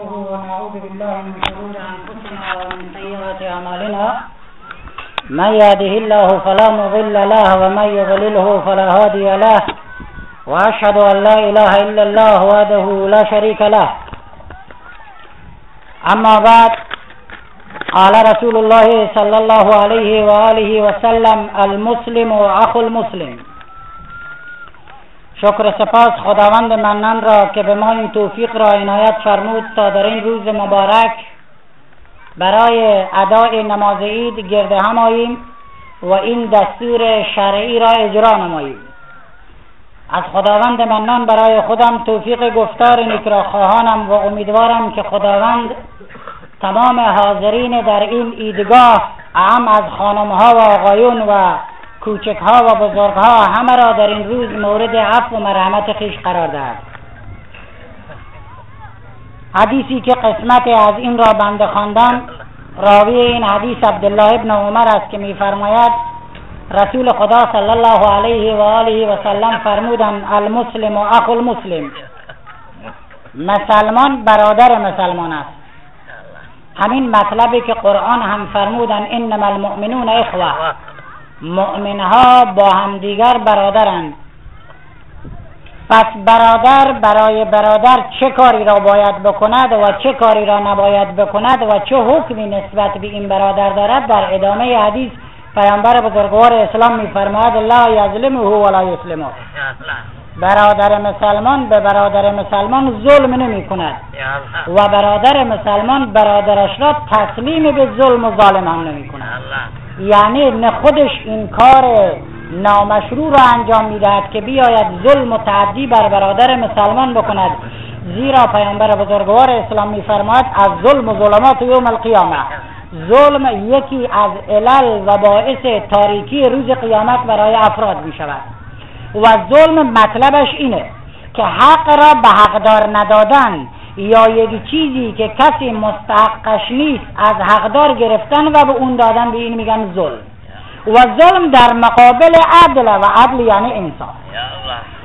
ونعوذ بالله من شرور أنفسنا ومن سيئات أعمالنا من يهده الله فلا مضل له ومن يضلله فلا هادي له وأشهد أن لا إله إلا الله وحده لا شريك له. أما بعد قال رسول الله صلى الله عليه وآله وسلم المسلم أخو المسلم شکر سپاس خداوند منن را که به ما این توفیق را عنایت فرمود تا در این روز مبارک برای ادای نماز عید گرد هم آییم و این دستور شرعی را اجرا نماییم. از خداوند منان برای خودم توفیق گفتار نیک را خواهانم و امیدوارم که خداوند تمام حاضرین در این ایدگاه اهم از خانمها و آقایون و کوچک ها و بزرگ ها همه را در این روز مورد عفو و مرحمت خیش قرار دهد. حدیثی که قسمت از این را بنده خواندم راوی این حدیث عبدالله ابن عمر است که میفرماید رسول خدا صلی الله علیه و آله و سلم فرمودند المسلم و اخو المسلم. مسلمان برادر مسلمان است. همین مطلبی که قرآن هم فرمودن انما المؤمنون اخوه مؤمنها با همدیگر برادرند. پس برادر برای برادر چه کاری را باید بکند و چه کاری را نباید بکند و چه حکمی نسبت به این برادر دارد در ادامه حدیث پیامبر بزرگوار اسلام میفرماید لا یظلمه ولا یسلمه. برادر مسلمان به برادر مسلمان ظلم نمی کند. و برادر مسلمان برادرش را تسلیم به ظلم و ظالم هم نمی کند. یعنی نه خودش این کار نامشروع را انجام می‌دهد که بیاید ظلم و تعدی بر برادر مسلمان بکند. زیرا پیامبر بزرگوار اسلام میفرماید از ظلم و ظلمات یوم القیامه. ظلم یکی از علل و باعث تاریکی روز قیامت برای افراد می شود. و ظلم مطلبش اینه که حق را به حقدار ندادن یا یک چیزی که کسی مستحقش نیست از حقدار گرفتن و به اون دادن به این میگن ظلم. و ظلم در مقابل عدل و عدل یعنی انسان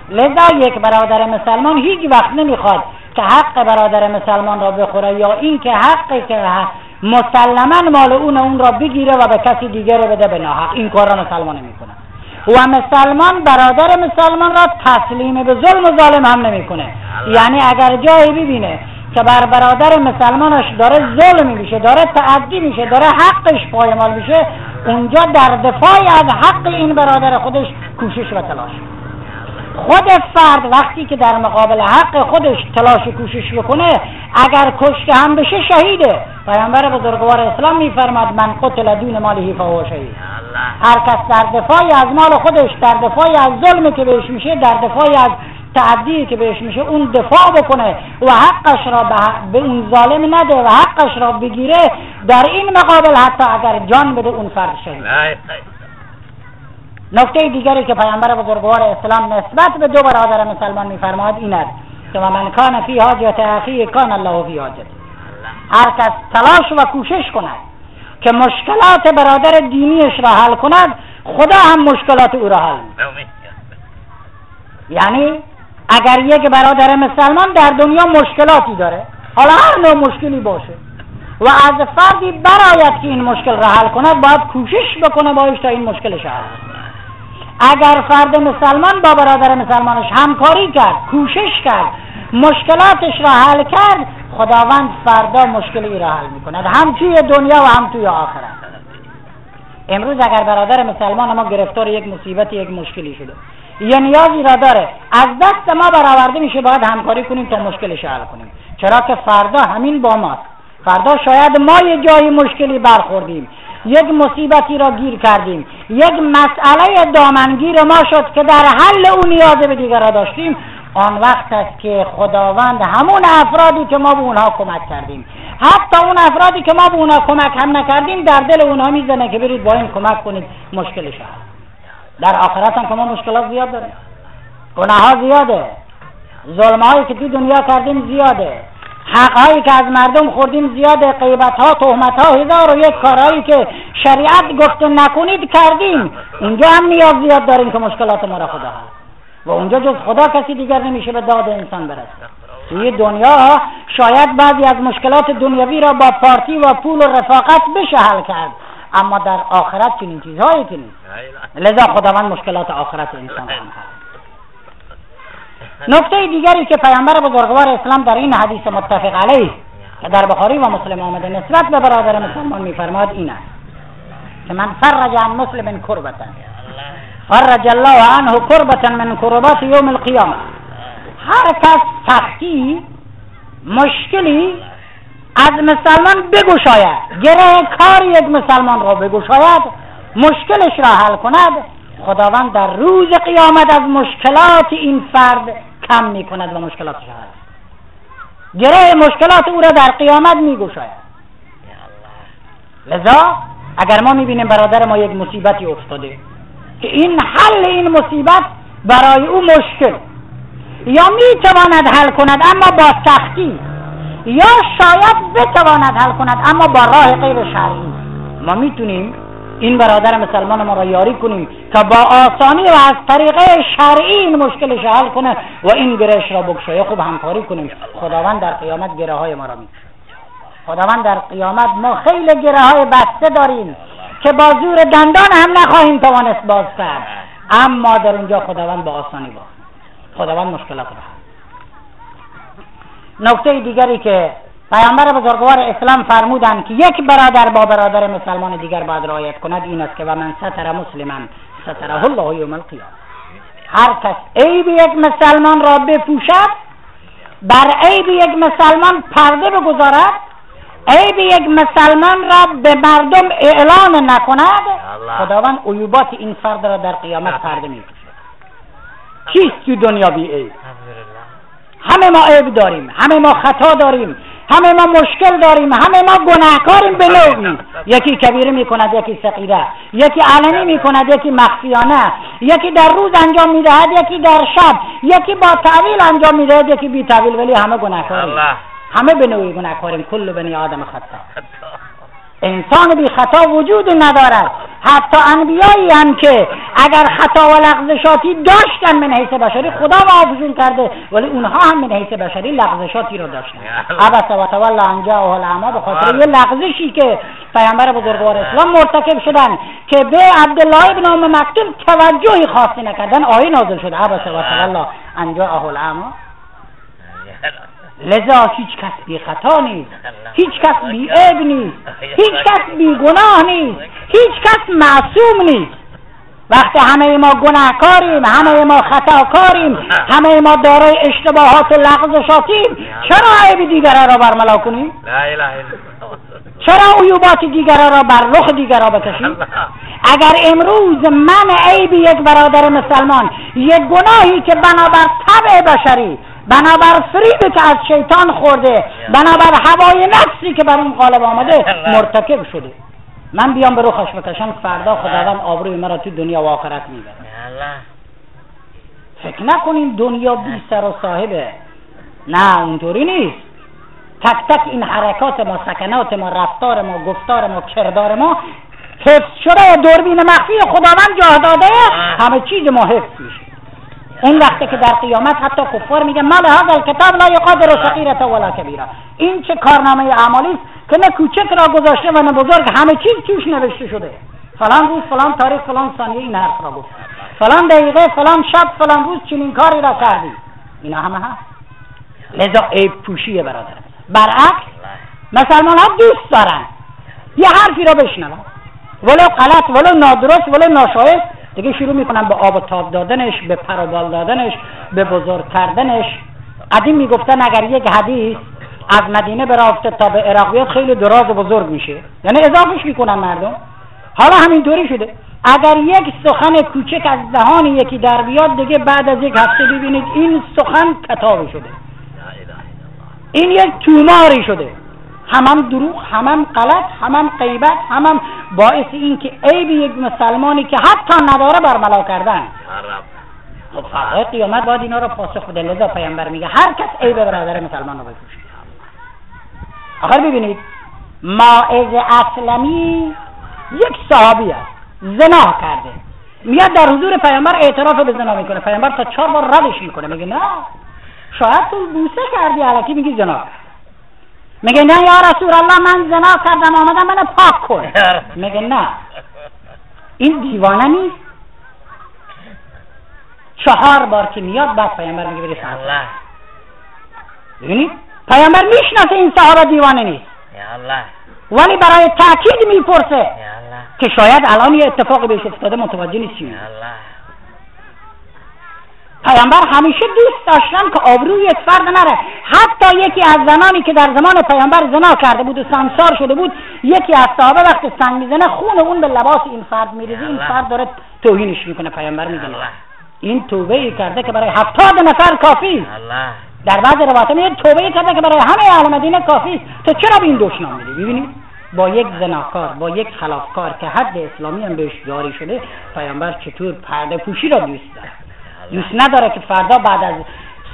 لذا یک برادر مسلمان هیچ وقت نمی‌خواد که حق برادر مسلمان را بخوره یا این که حقی که مسلما مال اون اون را بگیره و به کسی دیگر بده به ناحق. این کار را مسلمان نمی‌کنه و مسلمان برادر مسلمان را تسلیم به ظلم و ظالم هم نمی‌کنه. یعنی اگر جایی ببینه که بر برادر مسلمانش داره ظلم میشه داره تعدی میشه داره حقش پایمال میشه اونجا در دفاع از حق این برادر خودش کوشش و تلاش. خود فرد وقتی که در مقابل حق خودش تلاش و کوشش بکنه اگر کشته هم بشه شهیده. پیامبر بزرگوار اسلام میفرماد من قتل دون ماله فهو شهید. هر کس در دفاع از مال خودش در دفاع از ظلمی که بهش میشه در دفاع از تعدی که بهش میشه اون دفاع بکنه و حقش را به اون ظالم نده و حقش را بگیره در این مقابل حتی اگر جان بده اون فرد شهید. نکته دیگری که پیامبر بزرگوار اسلام نسبت به دو برادر مسلمان میفرماد این است که من کان فی حاجت اخی کان الله فی حاجت هر کس تلاش و کوشش کند که مشکلات برادر دینیش را حل کند خدا هم مشکلات او را حل یعنی اگر یک برادر مسلمان در دنیا مشکلاتی داره حالا هر نوع مشکلی باشه و از فردی برایت که این مشکل را حل کند باید کوشش بکنه باش تا این مشکلش حل اگر فرد مسلمان با برادر مسلمانش همکاری کرد کوشش کرد مشکلاتش را حل کرد خداوند فردا مشکلی را حل می‌کند. هم توی دنیا و هم توی آخرت. امروز اگر برادر مسلمان ما گرفتار یک مصیبت یک مشکلی شده یه نیازی را داره از دست ما برآورده میشه باید همکاری کنیم تا مشکلش حل کنیم. چرا که فردا همین با ماست. فردا شاید ما یه جایی مشکلی برخوردیم. یک مصیبتی را گیر کردیم. یک مسئله دامنگیر ما شد که در حل او نیاز به دیگر را داشتیم. آن وقت است که خداوند همون افرادی که ما به اونها کمک کردیم. حتی اون افرادی که ما به اونها کمک هم نکردیم در دل اونها می‌زنه که برید با این کمک کنید مشکلش در آخرت هم که ما مشکلات زیاد داریم. گناه ها زیاده. ظلم هایی که تو دنیا کردیم زیاده. حق هایی که از مردم خوردیم زیاده. قیبت ها تهمت ها هزار و یک کارهایی که شریعت گفته نکنید کردیم. اونجا هم نیاز زیاد داریم که مشکلات ما را خدا حل و اونجا جز خدا کسی دیگر نمیشه به داد انسان برسه. توی دنیا شاید بعضی از مشکلات دنیوی را با پارتی و پول و رفاقت بشه حل کرد. اما در آخرت چنین چیزهایی که لذا خداوند مشکلات آخرت انسان را نکته دیگری که پیامبر بزرگوار اسلام در این حدیث متفق علیه که در بخاری و مسلم آمده نسبت به برادر مسلمان میفرماد این است که من فرج عن مسلم کربتا. فرج الله عنه کربتا من کربات یوم القیامه هر کس سختی مشکلی از مسلمان بگشاید. گره کار یک مسلمان را بگشاید مشکلش را حل کند. خداوند در روز قیامت از مشکلات این فرد کم می کند و مشکلاتش حل گره مشکلات او را در قیامت می گشاید لذا اگر ما می بینیم برادر ما یک مصیبتی افتاده که این حل این مصیبت برای او مشکل. یا می تواند حل کند اما با سختی یا شاید بتواند حل کند اما با راه غیر شرعی. ما می‌تونیم این برادر مسلمان ما را یاری کنیم که با آسانی و از طریقه شرعی این مشکلش حل کنه و این گرهش را بکشه. خوب همکاری کنیم. خداوند در قیامت گره های ما را می خداوند در قیامت ما خیلی گره های بسته داریم. که با زور دندان هم نخواهیم توانست باز کرد. اما در اونجا خداوند با آسانی باز خداوند مشکلات را. نکته دیگری که پیامبر بزرگوار اسلام فرمودند که یک برادر با برادر مسلمان دیگر باید رعایت کند این است که و من ستر مسلمان ستره الله یوم القیامه هر کس عیب یک مسلمان را بپوشد بر عیب یک مسلمان پرده بگذارد عیب یک مسلمان را به مردم اعلان نکند خداوند عیوبات این فرد را در قیامت پرده می‌کشد کیست تو دنیا بی عیب؟ همه ما عیب داریم همه ما خطا داریم همه ما مشکل داریم همه ما گناهکاریم به نوعی. یکی کبیره می‌کند یکی سقیره یکی علنی می‌کند یکی مخفیانه. یکی در روز انجام می‌دهد یکی در شب. یکی با تعویل انجام می‌دهد یکی بی تعویل ولی همه گناهکاریم. همه به نوعی گناهکاریم کل بنی آدم خطا. انسان بی خطا وجود ندارد. حتی انبیایی هم که اگر خطا و لغزشاتی داشتن من حیث بشری خدا معافشون کرده. ولی اونها هم من حیث بشری لغزشاتی رو داشتن. عبس و تولا انجا و العما به خاطر یه لغزشی که پیامبر بزرگوار اسلام مرتکب شدن که به عبدالله ابن ام مکتوم توجهی خاصی نکردن آیه نازل شد عبس و تولا انجا العما لذا هیچ کس بی خطا نیست هیچ کس بی عیب نیست هیچ کس بی گناه نیست هیچ کس معصوم نیست. وقتی همه ما گناهکاریم همه ما خطاکاریم همه ما دارای اشتباهات و لغزشاتیم چرا عیب دیگران را برملا کنیم؟ چرا عیوبات دیگران را بر رخ دیگران بکشیم؟ اگر امروز من عیب یک برادر مسلمان یک گناهی که بنابر طبع بشری بنابر فریبی که از شیطان خورده بنابر هوای نفسی که بر اون قالب آمده مرتکب شده. من بیام به روخش بکشم فردا خداوند آبروی مرا تو دنیا و آخرت می‌بره فکر نکنین دنیا بی سر و صاحبه. نه اونطوری نیست. تک تک این حرکات ما سکنات ما رفتار ما گفتار ما کردار ما حفظ شده دوربین مخفی خداوند جاه داده. همه چیز ما حفظ میشه. اون وقتی که در قیامت حتی کفار میگه ما هذا الکتاب لا یقادر صغیرة ولا کبیره این چه کارنامه اعمالی است که نه کوچک را گذاشته و نه بزرگ همه چیز توش نوشته شده. فلان روز فلان تاریخ فلان ثانیه این حرف را گفت. فلان دقیقه فلان شب فلان روز چنین کاری را کردی. اینا همه هست. لذا عیب پوشیه برادر. برعکس مسلمان ها دوست دارن. یه حرفی را بشنون ولو غلط ولو نادرست ولو ناشایست دیگه شروع می‌کنن به آب و تاب دادنش به پروبال دادنش به بزرگ کردنش. قدیم می‌گفتن اگر یک حدیث از مدینه برافته تا به عراق بیاد خیلی دراز و بزرگ میشه. یعنی اضافهش می‌کنن مردم. حالا همینطوری شده. اگر یک سخن کوچک از دهان یکی در بیاد دیگه بعد از یک هفته ببینید این سخن کتابی شده. این یک توماری شده. همم دروغ همم غلط همم غیبت همم باعث این که عیب یک مسلمانی که حتی نداره برملا کردن خب فرقای قیامت باید اینا رو پاسخ بده لذا پیامبر میگه هر کس عیب برادر مسلمان رو بپوشه آخر ببینید ماعز اسلمی یک صحابی است زنا کرده میاد در حضور پیامبر اعتراف به زنا می‌کنه پیامبر تا چهار بار ردش می‌کنه میگه نه شاید تو بوسه کردی علکی میگی زنا میگه نه یا رسول الله من زنا کردم آمدم منو پاک کن. میگه نه. این دیوانه نیست. چهار بار که میاد بعد پیامبر میگه بری الله. ببینید پیامبر می‌شناسه این صحابه دیوانه نیست. الله. ولی برای تاکید می‌پرسه که شاید الان یه اتفاقی بهش افتاده متوجه یا الله. پیامبر همیشه دوست داشتن که آبروی یک فرد نره. حتی یکی از زنانی که در زمان پیامبر زنا کرده بود و سنگسار شده بود یکی از صحابه وقتی سنگ می‌زنه خون اون به لباس این فرد میریزه این فرد داره توهینش می‌کنه پیامبر میگه. این توبه ای کرده که برای هفتاد نفر کافی. در بعض روایت میگه توبه ای کرده که برای همه اهل مدینه کافی. تو چرا به این دشنام میدی ببینید با یک زناکار با یک خلافکار که حد اسلامی هم بهش جاری شده پیامبر چطور پرده پوشی را دوست داره دوست نداره که فردا بعد از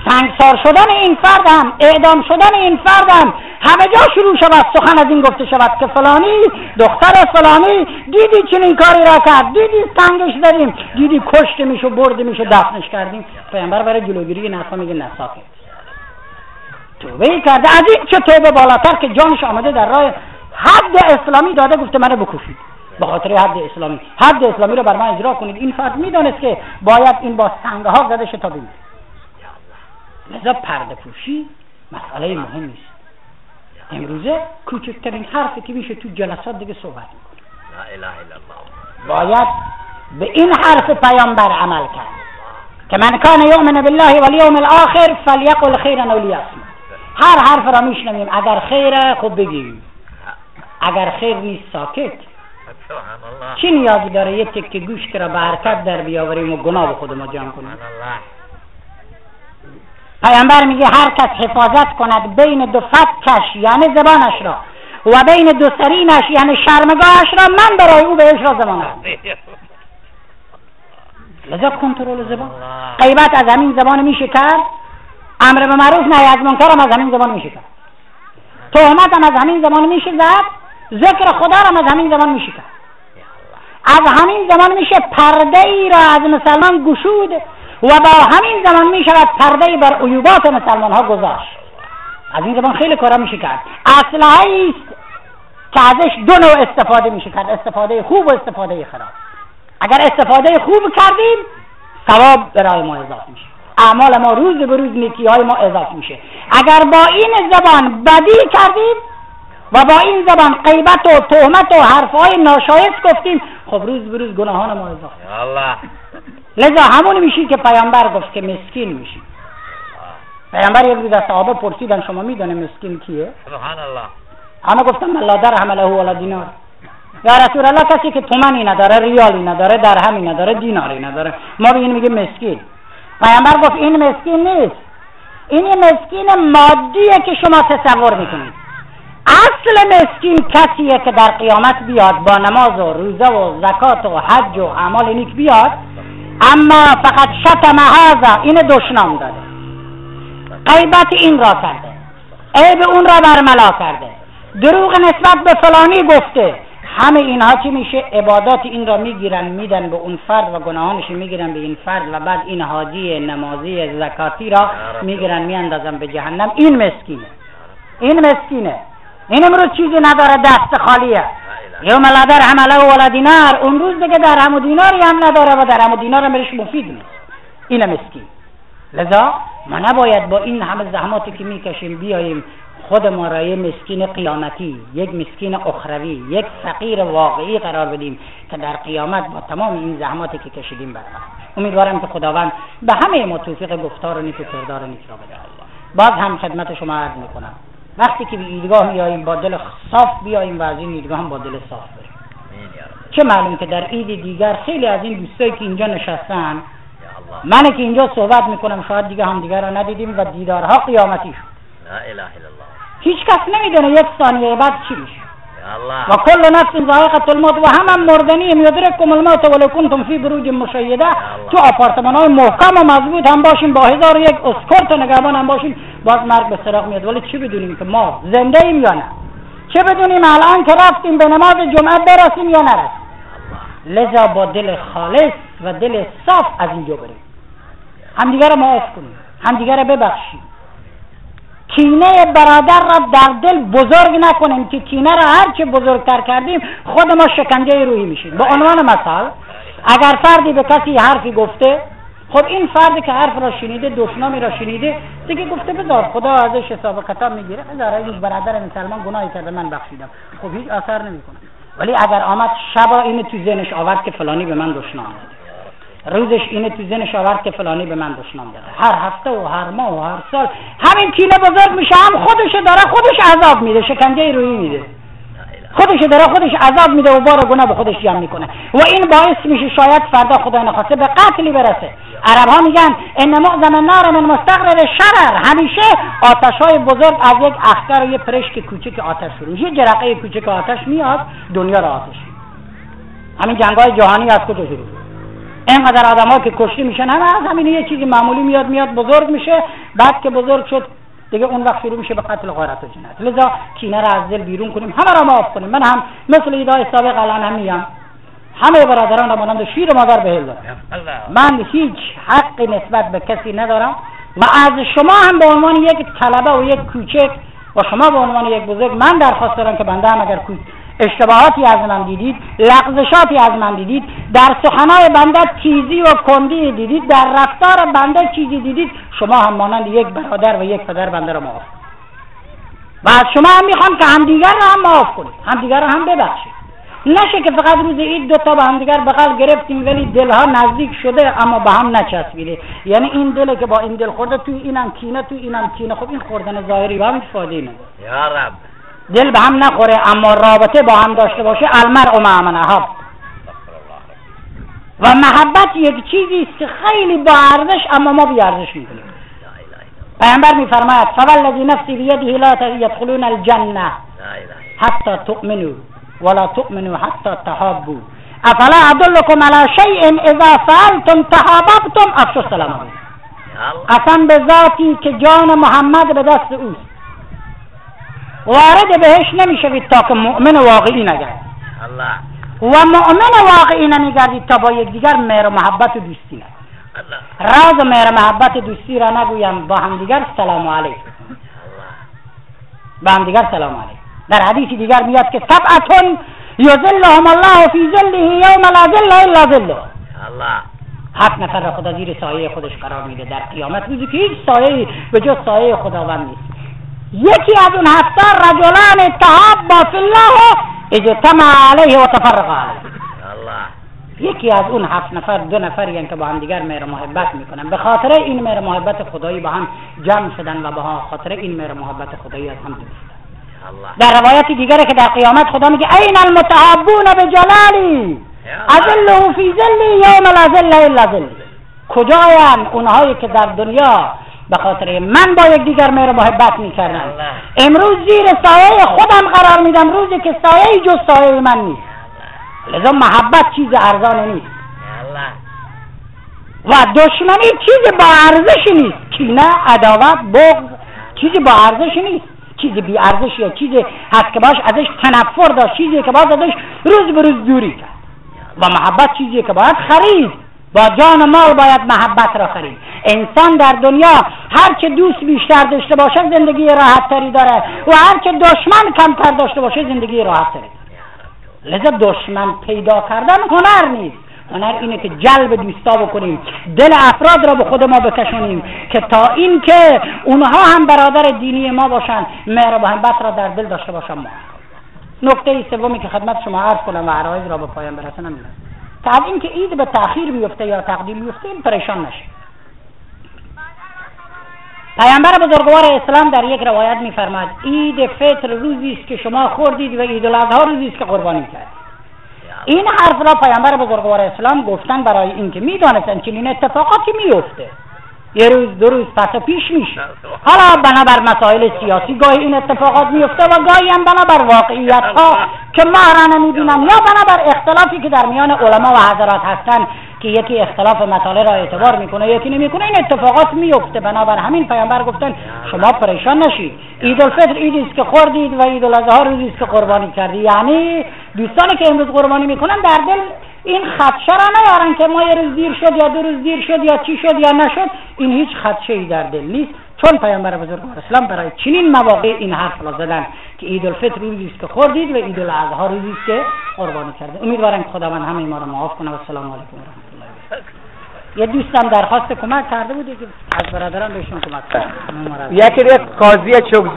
سنگسار شدن این فرد هم اعدام شدن این فرد هم همه جا شروع شود سخن از این گفته شود که فلانی دختر فلانی دیدی چنین کاری را کرد دیدی سنگش زدیم دیدی کشته میشه برده میشه دفنش کردیم. پیامبر برای جلوگیری حرفا میگه نساکت توبه کرده. از این چه توبه بالاتر که جانش آمده در راه حد اسلامی داده گفته منو بکشید به خاطر حد اسلامی. حد اسلامی رو بر من اجرا کنید. این فرد می‌دانست که باید این با سنگه ها زده شه تا بمیره لذا پرده پوشی مسئله مهم نیست. امروزه کوچکترین حرفی که میشه تو جلسات دیگه صحبت می‌کنه. باید به این حرف پیامبر عمل کرد که من کان یؤمن بالله والیوم الاخر فلیقل خیرا او هر حرف را میشنویم. اگر خیره خب بگیم. اگر خیر نیست ساکت. چی نیازی داره یه تکه گوشت را به حرکت در بیاوریم و گناه به خود ما جمع کنیم پیامبر میگه هر کس حفاظت کند بین دو فکش یعنی زبانش را و بین دو سرینش یعنی شرمگاهش را من برای او بهش را زمانم لذا کنترل زبان. غیبت از همین زبان میشه کرد. امر به معروف نهی از منکر هم از همین زبان میشه کرد. تهمت هم از همین زبان میشه زد. ذکر خدا هم از همین زبان میشه کرد از همین زمان میشه پرده ای را از مسلمان گشود و با همین زمان می شود پرده بر عیوبات مسلمان ها گذاشت. از این زمان خیلی کارا میشه کرد اسلحه است که ازش دو نوع استفاده میشه کرد استفاده خوب و استفاده خراب. اگر استفاده خوب کردیم ثواب برای ما اضافه میشه. اعمال ما روز به روز نیکی های ما اضافه میشه. اگر با این زبان بدی کردیم و با این زبان غیبت و تهمت و حرفهای ناشایست گفتیم خب روز به روز گناهان ما اضافه الله. لذا همون میشی که پیامبر گفت که مسکین میشی. پیامبر یک روز از صحابه پرسیدن شما می‌دونه مسکین کیه؟ سبحان الله همه گفتن لا درهم له ولا دینار. یا رسول الله کسی که تومنی نداره ریالی نداره درهمی نداره دیناری نداره. ما به این میگه مسکین. پیامبر گفت این مسکین نیست. این مسکین مادیه که شما تصور می‌کنید. اصل مسکین کسیه که در قیامت بیاد با نماز و روزه و زکات و حج و اعمال نیک بیاد. اما فقط شتم هذا این دشنام داده. غیبت این را کرده. عیب اون را برملا کرده. دروغ نسبت به فلانی گفته. همه اینها چی میشه عبادات این را می‌گیرن میدن به اون فرد و گناهانش می‌گیرن به این فرد و بعد این حاجی نمازی زکاتی را می‌گیرن میاندازن به جهنم. این مسکینه. این مسکینه. این امروز چیزی نداره دست خالیه. یوم لا درهم له ولا دینار اون روز دیگه درهم و دیناری هم نداره و درهم و دینار هم برش مفید نیست. این مسکین. لذا ما نباید با این همه زحماتی که می‌کشیم بیاییم خود ما را یه مسکین قیامتی یک مسکین اخروی یک فقیر واقعی قرار بدیم که در قیامت با تمام این زحماتی که کشیدیم برقرار امیدوارم که خداوند به همه ما توفیق گفتار و نیک و کردار نیک را بده. باز هم خدمت شما عرض می‌کنم. وقتی که به ایدگاه میاییم با دل صاف بیاییم و از این ایدگاه هم با دل صاف بریم. چه معلوم که در عید دیگر خیلی از این دوستایی که اینجا نشستن من که اینجا صحبت می‌کنم شاید دیگه هم دیگر را ندیدیم و دیدارها قیامتی شد. لا اله الا الله. هیچ کس نمی‌دونه یک ثانیه بعد چی میشه. و کل نفس ذائقه الموت و هم مردنیم. یدرککم الموت ولو کنتم فی بروج مشیده. تو آپارتمان های محکم و مضبوط هم باشیم با هزار یک اسکورت و نگهبان هم باشیم باز مرگ به سراغ میاد. ولی چی بدونیم که ما زنده ایم یا نه؟ چه بدونیم الان که رفتیم به نماز جمعه برسیم یا نرسیم؟ لذا با دل خالص و دل صاف از اینجا بریم. همدیگه رو معاف کنیم. همدیگر ببخشیم. کینه برادر را در دل بزرگ نکنیم که کینه را هرچه بزرگتر کردیم خود ما شکنجه روحی میشیم. به عنوان مثال اگر فردی به کسی حرفی گفته خب این فردی که حرف را شنیده دشنامی را شنیده دیگه گفته بذار خدا ازش حساب کتاب می‌گیره. بذار این برادر مسلمان گناهی کرده من بخشیدم. خب هیچ اثر نمی‌کنه. ولی اگر آمد شبا اینو تو ذهنش آورد که فلانی به من دشنام روزش اینه تو ذهنش آورد که فلانی به من دشنام داده هر هفته و هر ماه و هر سال همین کینه بزرگ میشه هم خودش داره خودش عذاب میده شکنجه روحی میده. خودش داره خودش عذاب میده و بار گناه به خودش جمع می‌کنه. و این باعث میشه شاید فردا خدا نخواسته به قتلی برسه. عرب ها میگن ان معظم النار من مستقر شرر. همیشه آتش های بزرگ از یک اختر و یه پرشک کوچک آتش شروع میشه. جرقه کوچک آتش میاد دنیا را آتش همین جنگ های جهانی از کجا شروع اینقدر آدم ها که کشته میشن همه از همین یه چیزی معمولی میاد میاد بزرگ میشه. بعد که بزرگ شد دیگه اون وقت شروع میشه به قتل غارت و جنایت. لذا کینه را از دل بیرون کنیم همه را معاف کنیم. من هم مثل ایدای سابق الان هم میگم همه برادران را مانند شیر مادر به دارم. من هیچ حقی نسبت به کسی ندارم. و از شما هم به عنوان یک طلبه و یک کوچک و شما به عنوان یک بزرگ من درخواست دارم که بنده هم اگر اشتباهاتی از من دیدید لغزشاتی از من دیدید در سخنهای بنده تیزی و کندی دیدید در رفتار بنده چیزی دیدید. شما هم مانند یک برادر و یک پدر بنده را معاف و از شما هم می‌خوام که همدیگر را هم معاف کنید. همدیگر را هم ببخشید. نشه که فقط روز عید دو تا به همدیگر بغل گرفتیم ولی دلها نزدیک شده اما به هم نچسبیده. یعنی این دله که با این دل خورده توی اینم کینه توی اینم کینه. خب این خوردن ظاهری با هم فایده نداره یا رب. دل به هم نخوره اما رابطه با هم داشته باشه المرء مع من احب. و محبت یک چیزی است که خیلی با ارزش اما ما بی ارزش می‌کنیم. پیامبر میفرماید فوالذی نفسی بیده لا یدخلون الجنه حتی تؤمنوا ولا تؤمنوا حتی تحابوا. افلا ادلكم على شيء اذا فعلتم تحاببتم؟ افشوا السلام قسم به ذاتی که جان محمد به دست اوست. وارد بهش نمی‌شوید تا که مؤمن واقعی نگردید و مؤمن واقعی نمیگردید تا با یکدیگر مهر و محبت و دوستی نگردید راز مهر محبت دوستی را نگویم. با همدیگر سلام علیکم. با همدیگر سلام علیکم. در حدیث دیگر میاد که سبعتون یظلهم الله فی ظله یوم لا ظل الا ظله هفت نفر را خدا زیر سایه خودش قرار میده. در قیامت روزی که هیچ سایه به جز سایه خداوند نیست. یکی از اون هفته رجلان با فی الله اجتمع علیه و تفرق علیه. یکی از اون هفت نفر دو نفری یعنی که با هم دیگر مهر محبت می‌کنن به خاطر این مهر محبت خدایی با هم جمع شدن و به خاطر این مهر محبت خدایی از هم دوست در روایت دیگره که در قیامت خدا میگه این المتحبون به جلالی ازله فی ظلی یوم لا ظل الا ظل کجاین اونهایی که در دنیا به خاطر من با یک دیگر مهر محبت می‌کردن امروز زیر سایه خودم قرار میدم. روزی که سایه جز سایه من نیست. لذا محبت چیز ارزانه نیست. و دشمنی چیز با ارزش نیست. کینه عداوت بغض چیزی با ارزش نیست. چیزی بی ارزش یا چیزی هست که باش ازش تنفر داشت. چیزی که باید ازش روز به روز دوری کرد. و محبت چیزی که باید خرید. با جان مال باید محبت را خرید. انسان در دنیا هر دوست بیشتر داشته باشه زندگی راحت تری داره و هر چه دشمن کمتر داشته باشه زندگی راحت تری لذا دشمن پیدا کردن هنر نیست. هنر اینه که جلب دوستا بکنیم دل افراد را به خود ما بکشونیم که تا این که اونها هم برادر دینی ما باشن مهر و محبت را در دل داشته باشن ما نکته سومی که خدمت شما عرض کنم و عرایز را به پایان برسنم که از اینکه عید به تاخیر بیفته یا تقدیم بیفته این پریشان نشه پیامبر بزرگوار اسلام در یک روایت میفرماد عید فطر روزی است که شما خوردید و عید الاضحی روزی است که قربانی کردید. این حرف را پیامبر بزرگوار اسلام گفتن برای اینکه می‌دانستن چنین اتفاقاتی میفته یه روز دو روز پس پیش میشه. حالا بنابر مسائل سیاسی گاهی این اتفاقات میفته و گاهی هم بنابر واقعیت ها که ما را نمی‌بینن یا بنابر اختلافی که در میان علما و حضرات هستن که یکی اختلاف مسائل را اعتبار می‌کنه یکی نمی‌کنه. این اتفاقات میفته بنابر همین پیامبر گفتن شما پریشان نشید. عید الفطر عیدی است که خوردید و عید الاضحی روزی است که قربانی کردید. یعنی دوستانی که امروز قربانی می‌کنن در دل این خدشه را نیارن که ما یه روز دیر شد یا دو روز دیر شد یا چی شد یا نشد. این هیچ خدشه ای در دل نیست. چون پیامبر بزرگوار اسلام برای چنین مواقع این حرف را زدن که عید الفطر روزی است که خوردید و عید الاضحی روزی است که قربانی کرده امیدوارم خداوند همه ما را معاف کنه. و السلام علیکم یه دوستم درخواست کمک کرده بوده که از برادران بهشون کمک کنه یکی قاضی چوک